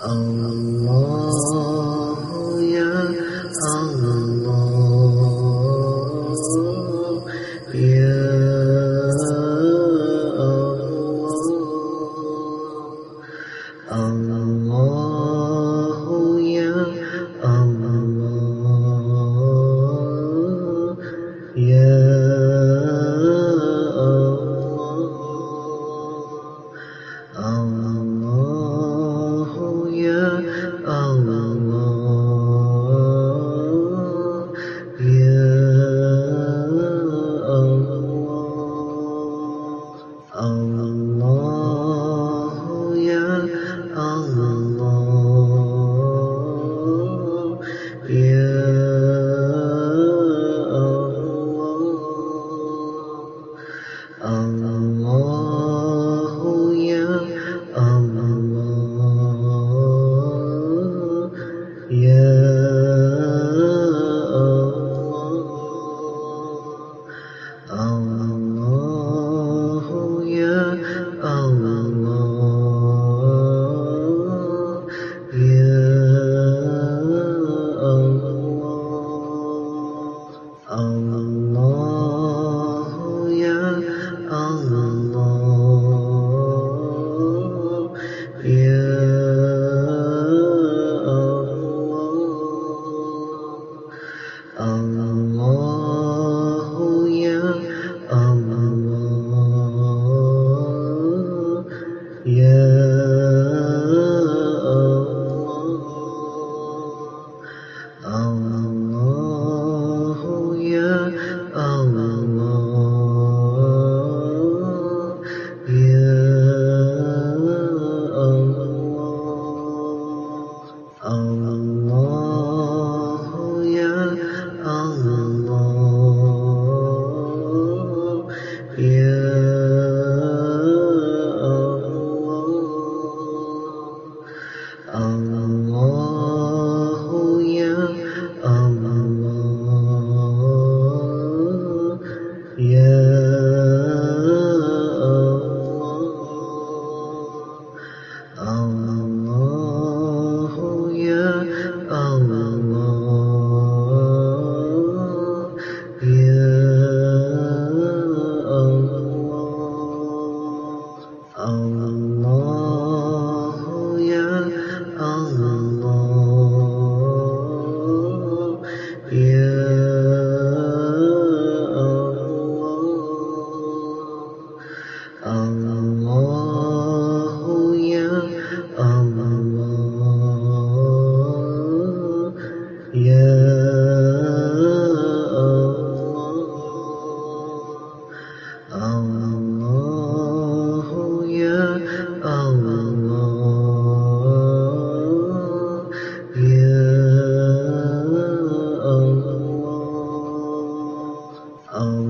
Allah. Um, own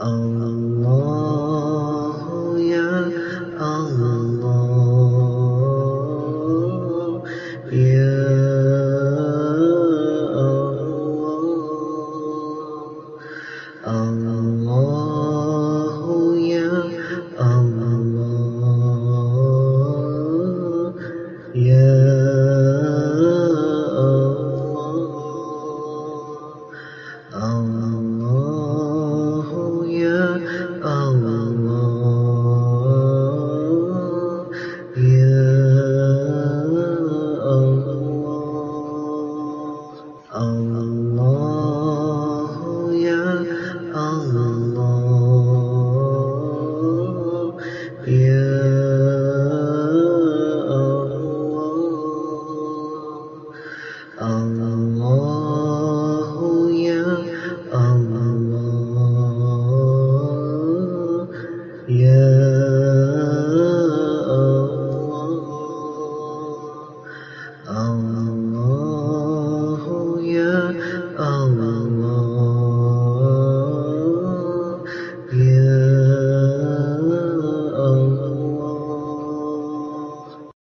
own own